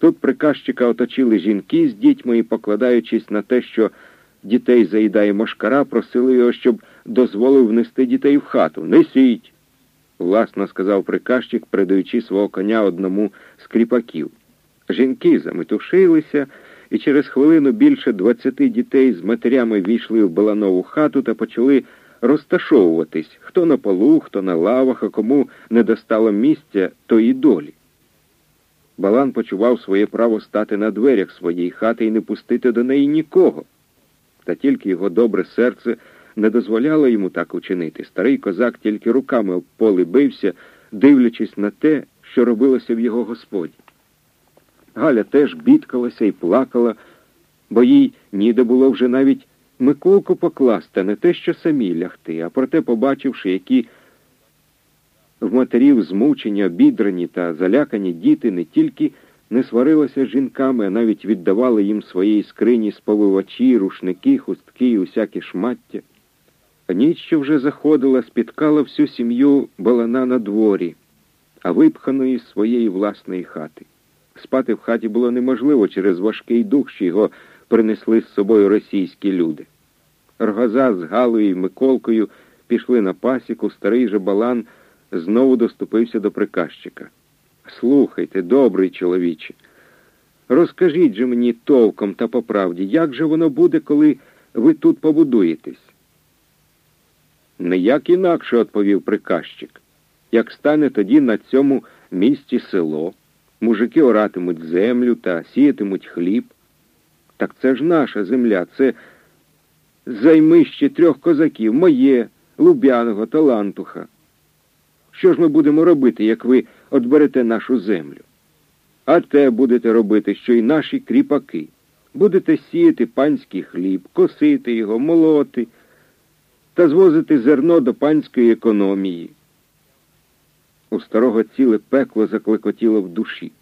Тут приказчика оточили жінки з дітьми і, покладаючись на те, що дітей заїдає мошкара, просили його, щоб дозволив внести дітей в хату. Несіть, власно сказав приказчик, передаючи свого коня одному з кріпаків. Жінки заметушилися, і через хвилину більше двадцяти дітей з матерями війшли в Баланову хату та почали розташовуватись хто на полу, хто на лавах, а кому не достало місця, то і долі. Балан почував своє право стати на дверях своєї хати і не пустити до неї нікого. Та тільки його добре серце не дозволяло йому так учинити. Старий козак тільки руками об поли бився, дивлячись на те, що робилося в його господі. Галя теж бідкалася і плакала, бо їй ніде було вже навіть Миколку покласти, не те, що самі лягти, а проте, побачивши, які в матерів змучені, обідрані та залякані діти не тільки не сварилися з жінками, а навіть віддавали їм своїй скрині сповивачі, рушники, хустки і усякі шмаття. Ніч, що вже заходила, спіткала всю сім'ю балана на дворі, а випханої з своєї власної хати. Спати в хаті було неможливо через важкий дух, що його принесли з собою російські люди. Рогоза з Галою і Миколкою пішли на пасіку, старий же балан знову доступився до приказчика. Слухайте, добрий чоловіче, розкажіть же мені толком та по правді, як же воно буде, коли ви тут побудуєтесь? Ніяк інакше, відповів приказчик. Як стане тоді на цьому місці село, мужики оратимуть землю та сіятимуть хліб. Так це ж наша земля, це займище трьох козаків, моє, Лубяного та Лантуха. Що ж ми будемо робити, як ви отберете нашу землю? А те будете робити, що й наші кріпаки. Будете сіяти панський хліб, косити його, молоти та звозити зерно до панської економії. У старого ціле пекло заклекотіло в душі.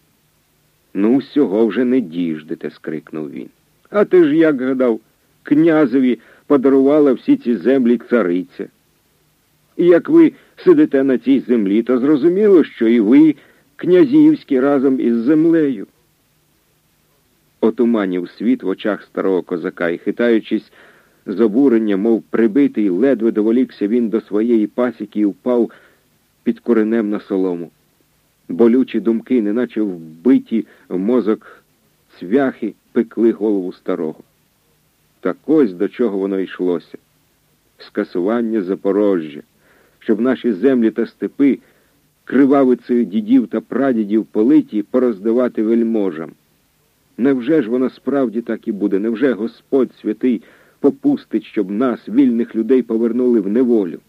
Ну, всього вже не діждете, скрикнув він. А ти ж як гадав, князеві подарувала всі ці землі цариця. І як ви сидите на цій землі, то зрозуміло, що і ви князівські разом із землею. Отуманів світ в очах старого козака і, хитаючись з обурення, мов прибитий, ледве доволікся він до своєї пасіки і впав під коренем на солому. Болючі думки, неначе вбиті в мозок цвяхи, пекли голову старого. Так ось до чого воно йшлося скасування Запорожжя, щоб наші землі та степи кривавицею дідів та прадідів политі пороздавати вельможам. Невже ж воно справді так і буде? Невже Господь святий попустить, щоб нас, вільних людей, повернули в неволю?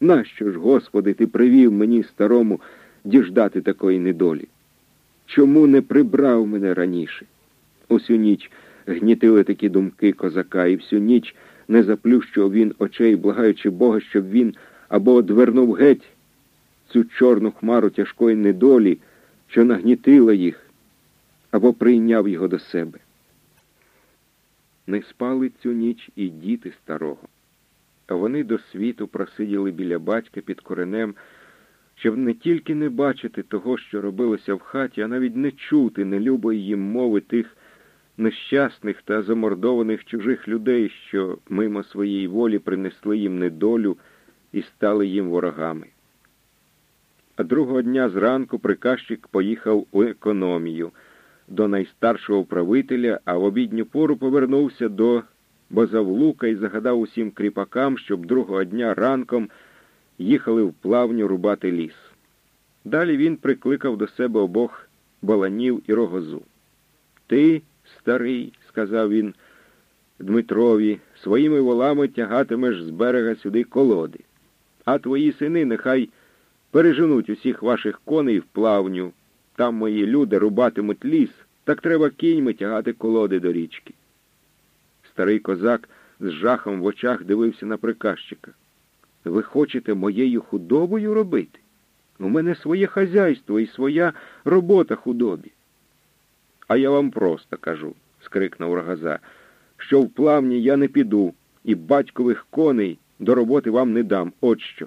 Нащо ж, Господи, ти привів мені старому діждати такої недолі? Чому не прибрав мене раніше? Усю ніч гнітили такі думки козака, і всю ніч не заплющував він очей, благаючи Бога, щоб він або одвернув геть цю чорну хмару тяжкої недолі, що нагнітила їх, або прийняв його до себе. Не спали цю ніч і діти старого. А вони до світу просиділи біля батька під коренем, щоб не тільки не бачити того, що робилося в хаті, а навіть не чути нелюбої їм мови тих нещасних та замордованих чужих людей, що мимо своєї волі принесли їм недолю і стали їм ворогами. А другого дня зранку приказчик поїхав у економію до найстаршого правителя, а в обідню пору повернувся до Бозавлука і загадав усім кріпакам, щоб другого дня ранком їхали в плавню рубати ліс. Далі він прикликав до себе обох баланів і рогозу. Ти, старий, сказав він Дмитрові, своїми волами тягатимеш з берега сюди колоди, а твої сини нехай переженуть усіх ваших коней в плавню. Там мої люди рубатимуть ліс, так треба кіньми тягати колоди до річки. Старий козак з жахом в очах дивився на приказчика. Ви хочете моєю худобою робити? У мене своє хазяйство і своя робота худобі. А я вам просто кажу, скрикнув рогоза, що в плавні я не піду, і батькових коней до роботи вам не дам. От що.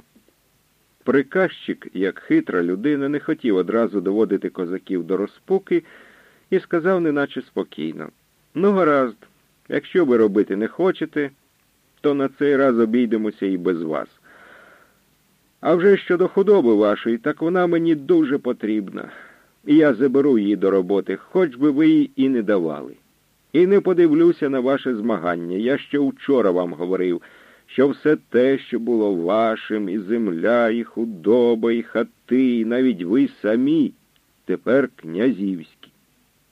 Приказчик, як хитра людина, не хотів одразу доводити козаків до розпуки і сказав, неначе спокійно. Ну, гаразд, якщо ви робити не хочете, то на цей раз обійдемося і без вас. А вже щодо худоби вашої, так вона мені дуже потрібна. І я заберу її до роботи, хоч би ви її і не давали. І не подивлюся на ваше змагання. Я ще вчора вам говорив, що все те, що було вашим, і земля, і худоба, і хати, і навіть ви самі, тепер князівські.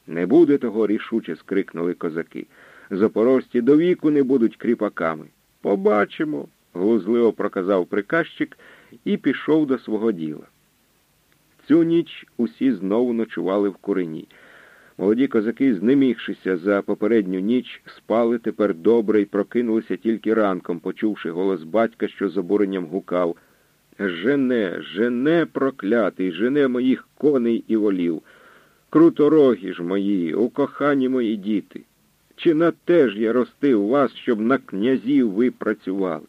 Не буде того, рішуче скрикнули козаки. Запорожці до віку не будуть кріпаками. Побачимо, глузливо проказав приказчик і пішов до свого діла. Цю ніч усі знову ночували в курені. Молоді козаки, знемігшися за попередню ніч, спали тепер добре і прокинулися тільки ранком, почувши голос батька, що з обуренням гукав Жене, жене, проклятий, жене моїх коней і волів. Круторогі ж мої, укохані мої діти. Чи на те ж я ростив вас, щоб на князів ви працювали?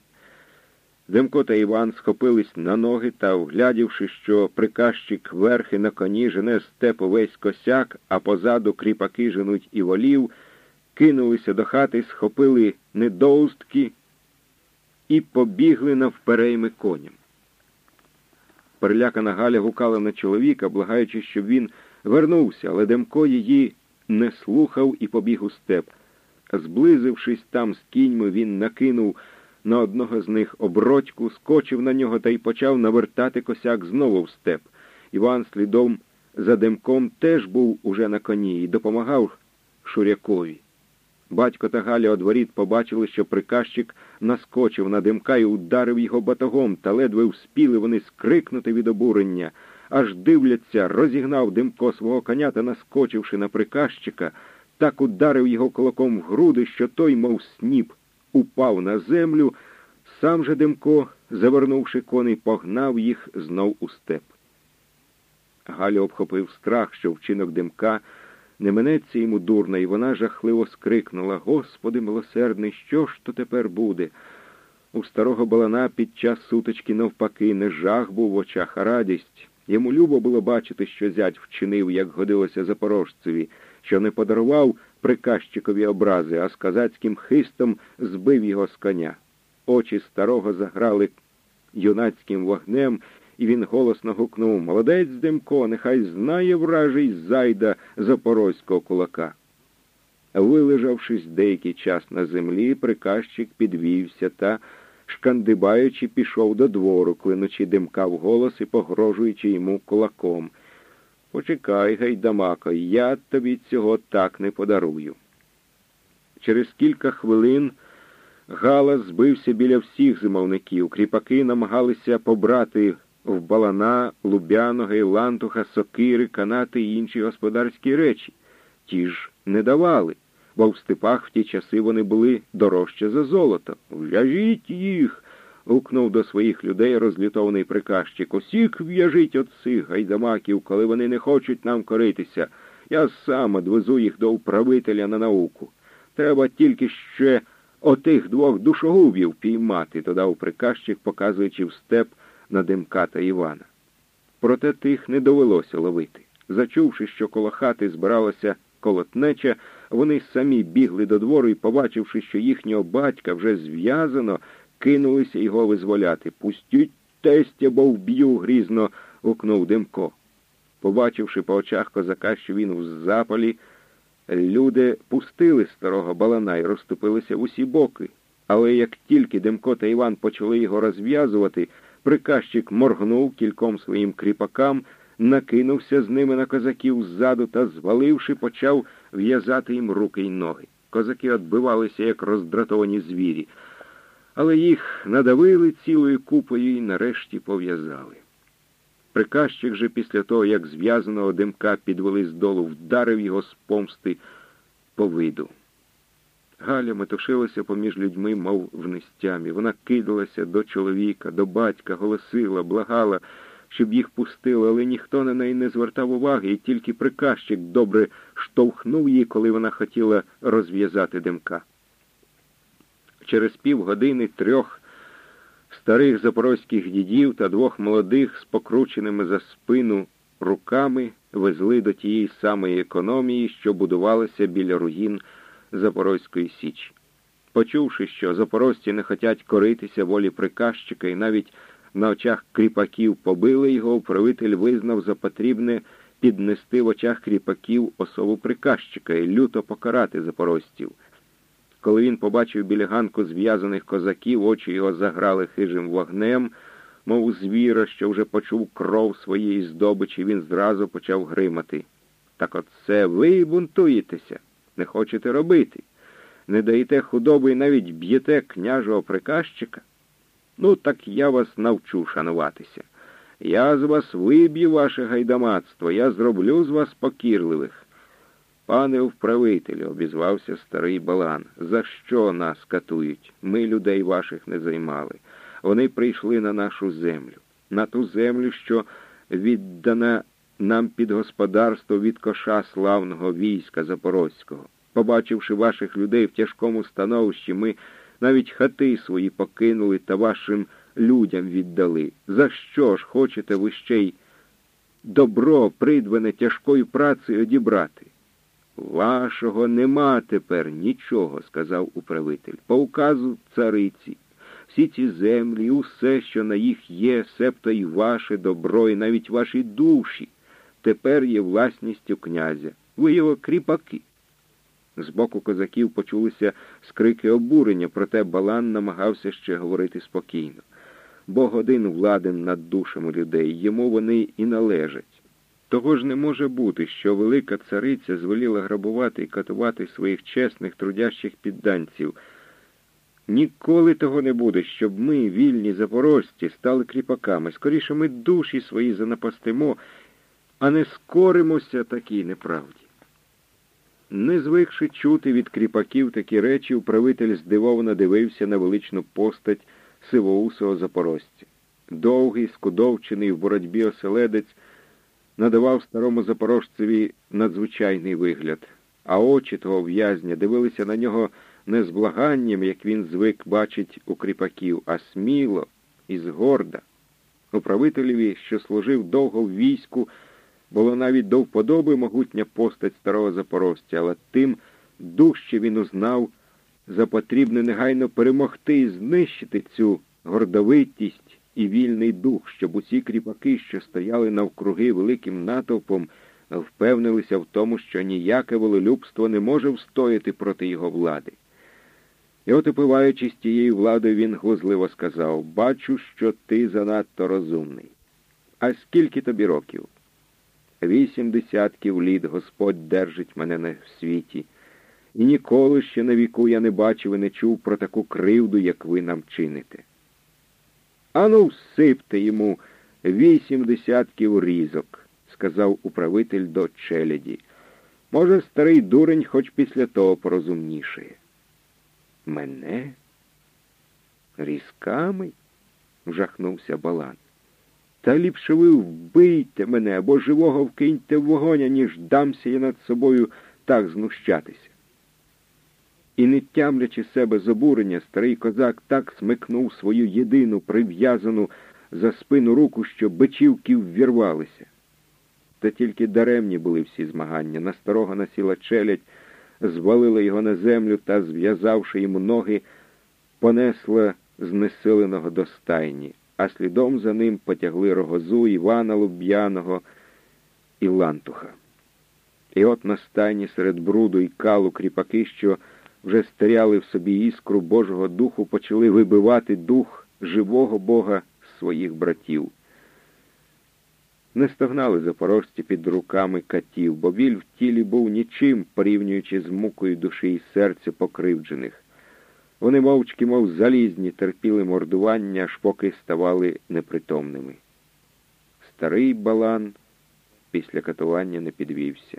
Демко та Іван схопились на ноги та, вглядівши, що приказчик верхи на коні жене степ увесь косяк, а позаду кріпаки женуть і волів, кинулися до хати, схопили недоустки і побігли навперейми коням. Перелякана Галя гукала на чоловіка, благаючи, щоб він вернувся, але Демко її не слухав і побіг у степ. Зблизившись там з кіньми, він накинув на одного з них обродьку, скочив на нього та й почав навертати косяк знову в степ. Іван слідом за димком теж був уже на коні і допомагав Шурякові. Батько та Галя одворіт побачили, що приказчик наскочив на димка і ударив його батогом, та ледве вспіли вони скрикнути від обурення. Аж дивляться, розігнав димко свого коня та, наскочивши на приказчика, так ударив його кулаком в груди, що той, мов сніп, упав на землю, сам же Демко, завернувши коней, погнав їх знов у степ. Галя обхопив страх, що вчинок Демка не минеться йому дурно, і вона жахливо скрикнула Господи милосердний, що ж то тепер буде? У старого балана під час сутички навпаки не жах був в очах, а радість. Йому любо було бачити, що зять вчинив, як годилося запорожцеві, що не подарував приказчикові образи, а з казацьким хистом збив його з коня. Очі старого заграли юнацьким вогнем, і він голосно гукнув Молодець Демко, нехай знає вражий зайда запорозького кулака. Вилежавшись деякий час на землі, приказчик підвівся та, шкандибаючи, пішов до двору, клинучи димка в голос і погрожуючи йому кулаком. Почекай, гайдамако, я тобі цього так не подарую. Через кілька хвилин Галас збився біля всіх зимовників. Кріпаки намагалися побрати в балана, лубяного, лантуха, сокири, канати і інші господарські речі. Ті ж не давали, бо в степах в ті часи вони були дорожче за золото. В'яжіть їх гукнув до своїх людей розлютований приказчик. Усіх в'яжіть от цих гайдамаків, коли вони не хочуть нам коритися. Я сам одвезу їх до управителя на науку. Треба тільки ще отих двох душогубів піймати, додав приказчик, показуючи в степ на Димка та Івана. Проте тих не довелося ловити. Зачувши, що коло хати збиралася колотнеча, вони самі бігли до двору і, побачивши, що їхнього батька вже зв'язано, кинулися його визволяти. Пустіть тестя, бо вб'ю, грізно гукнув Димко. Побачивши по очах козака, що він у запалі, люди пустили старого балана і розступилися в усі боки. Але як тільки Демко та Іван почали його розв'язувати, приказчик моргнув кільком своїм кріпакам, накинувся з ними на козаків ззаду та, зваливши, почав в'язати їм руки й ноги. Козаки відбивалися, як роздратовані звірі але їх надавили цілою купою і нарешті пов'язали. Приказчик же після того, як зв'язаного димка підвели з долу, вдарив його з помсти по виду. Галя метушилася поміж людьми, мов в нестямі. Вона кидалася до чоловіка, до батька, голосила, благала, щоб їх пустили, але ніхто на неї не звертав уваги, і тільки приказчик добре штовхнув її, коли вона хотіла розв'язати димка через півгодини трьох старих запорозьких дідів та двох молодих з покрученими за спину руками везли до тієї самої економії, що будувалася біля руїн Запорозької Січі. Почувши, що запорожці не хотять коритися волі приказчика і навіть на очах кріпаків побили його, управитель визнав за потрібне піднести в очах кріпаків особу приказчика і люто покарати запорожців. Коли він побачив біля ганку зв'язаних козаків, очі його заграли хижим вогнем, мов звіра, що вже почув кров своєї здобичі, він зразу почав гримати. Так от це ви бунтуєтеся, не хочете робити. Не даєте худоби і навіть б'єте княжого приказчика. Ну, так я вас навчу шануватися. Я з вас виб'ю ваше гайдамацтво, я зроблю з вас покірливих. Пане вправителю, обізвався старий Балан, за що нас катують? Ми людей ваших не займали. Вони прийшли на нашу землю, на ту землю, що віддана нам під господарство від коша славного війська Запорозького. Побачивши ваших людей в тяжкому становищі, ми навіть хати свої покинули та вашим людям віддали. За що ж хочете ви ще й добро, придбане тяжкою працею одібрати? Вашого нема тепер нічого, сказав управитель. По указу цариці. Всі ці землі, усе, що на їх є, себто й ваше добро, і навіть ваші душі, тепер є власністю князя. Ви його кріпаки. З боку козаків почулися скрики обурення, проте Балан намагався ще говорити спокійно. Бог один владен над душами людей, йому вони і належать. Того ж не може бути, що велика цариця звеліла грабувати і катувати своїх чесних трудящих підданців. Ніколи того не буде, щоб ми, вільні запорожці, стали кріпаками. Скоріше ми душі свої занапастимо, а не скоримося такій неправді. Не звикши чути від кріпаків такі речі, управитель здивовано дивився на величну постать сивоусого запорожця. Довгий, скудовчений в боротьбі оселедець надавав старому запорожцеві надзвичайний вигляд, а очі того в'язня дивилися на нього не з благанням, як він звик бачить у кріпаків, а сміло і згорда. Управителеві, що служив довго в війську, було навіть до вподоби могутня постать старого запорожця, але тим дужче він узнав за потрібне негайно перемогти і знищити цю гордовитість і вільний дух, щоб усі кріпаки, що стояли навкруги великим натовпом, впевнилися в тому, що ніяке волелюбство не може встояти проти його влади. І от, опиваючись тією владою, він глузливо сказав Бачу, що ти занадто розумний. А скільки тобі років? Вісім десятків літ Господь держить мене на світі, і ніколи ще на віку я не бачив і не чув про таку кривду, як ви нам чините. Ану, всипте йому вісім десятків різок, сказав управитель до челяді. Може, старий дурень хоч після того порозумнішає. Мене? Різками? вжахнувся Балан. Та ліпше ви вбийте мене або живого вкиньте в вогонь, ніж дамся я над собою так знущатися. І, не тямлячи себе з обурення, старий козак так смикнув свою єдину прив'язану за спину руку, що бичівки ввірвалися. Та тільки даремні були всі змагання. На старого насіла челядь, звалила його на землю та, зв'язавши йому ноги, понесла знесиленого до стайні а слідом за ним потягли рогозу Івана Луб'яного і Лантуха. І от на стайні серед бруду і калу кріпаки, що вже стеряли в собі іскру Божого Духу, почали вибивати дух живого Бога своїх братів. Не стогнали запорожці під руками катів, бо біль в тілі був нічим, порівнюючи з мукою душі і серця покривджених. Вони мовчки, мов залізні, терпіли мордування, аж поки ставали непритомними. Старий балан після катування не підвівся.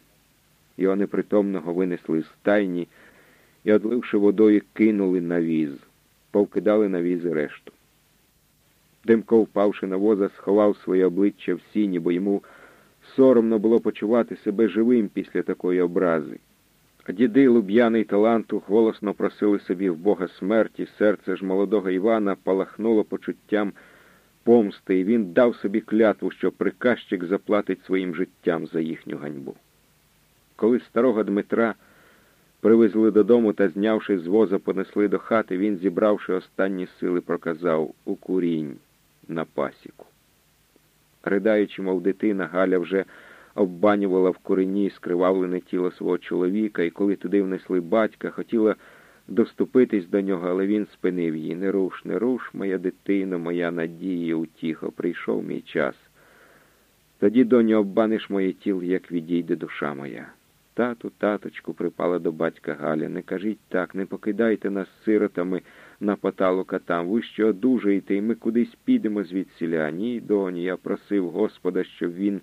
Його непритомного винесли з стайні і, одливши водою, кинули на віз, повкидали на віз решту. Демко, впавши на воза, сховав своє обличчя в сіні, бо йому соромно було почувати себе живим після такої образи. А Діди Луб'яний таланту голосно просили собі в Бога смерті, серце ж молодого Івана палахнуло почуттям помсти, і він дав собі клятву, що приказчик заплатить своїм життям за їхню ганьбу. Коли старого Дмитра привезли додому та, знявши з воза, понесли до хати, він, зібравши останні сили, проказав у курінь на пасіку. Ридаючи, мов дитина, Галя вже оббанювала в курені скривавлене тіло свого чоловіка, і коли туди внесли батька, хотіла доступитись до нього, але він спинив її. Не руш, не руш, моя дитино, моя надія, утіхо, прийшов мій час. Тоді, доню, оббаниш моє тіло, як відійде душа моя. Тату, таточку, припала до батька Галя, не кажіть так, не покидайте нас сиротами на поталука там. Ви ще одужаєте, і ми кудись підемо звідсіля. Ні, доні, я просив Господа, щоб він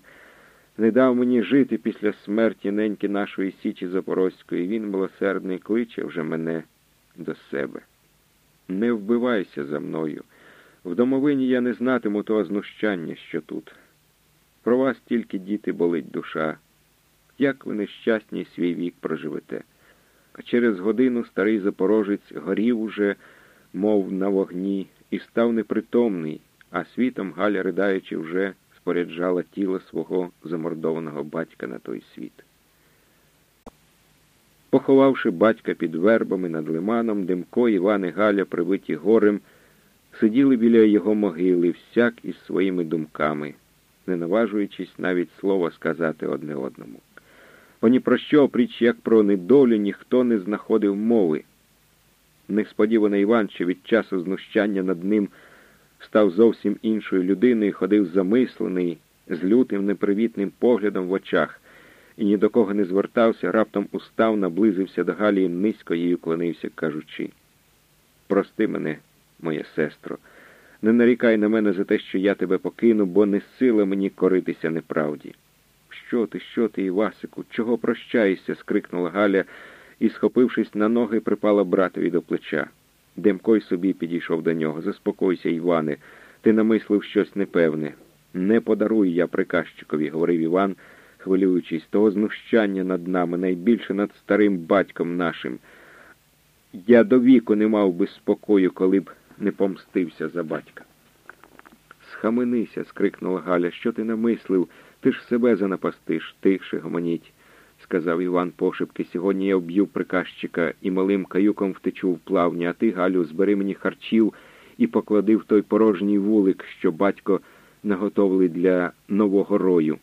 не дав мені жити після смерті неньки нашої Січі Запорозької. Він, милосердний, кличе вже мене до себе. Не вбивайся за мною. В домовині я не знатиму того знущання, що тут. Про вас тільки діти болить душа. Як ви нещасні свій вік проживете? А через годину старий запорожець горів уже, мов на вогні, і став непритомний, а світом Галя, ридаючи, вже споряджала тіло свого замордованого батька на той світ. Поховавши батька під вербами над лиманом, Демко, Іван і Галя, привиті горем, сиділи біля його могили, всяк із своїми думками, не наважуючись навіть слова сказати одне одному. Бо ні про що, опріч як про недолю, ніхто не знаходив мови. Несподівано Іван, що від часу знущання над ним став зовсім іншою людиною, ходив замислений, з лютим непривітним поглядом в очах і ні до кого не звертався, раптом устав, наблизився до Галії низько їй уклонився, кажучи Прости мене, моя сестро, не нарікай на мене за те, що я тебе покину, бо не сила мені коритися неправді. Що ти, що ти, Івасику, чого прощаєшся? скрикнула Галя і, схопившись на ноги, припала братові до плеча. Демко й собі підійшов до нього. Заспокойся, Іване, ти намислив щось непевне. Не подарую я приказчикові, говорив Іван, хвилюючись, того знущання над нами, найбільше над старим батьком нашим. Я до віку не мав би спокою, коли б не помстився за батька. Схаменися, скрикнула Галя, що ти намислив? Ти ж себе занапастиш, тихше гомоніть, сказав Іван пошепки. Сьогодні я вб'ю приказчика і малим каюком втечу в плавні, а ти, Галю, збери мені харчів і поклади в той порожній вулик, що батько наготовили для нового рою.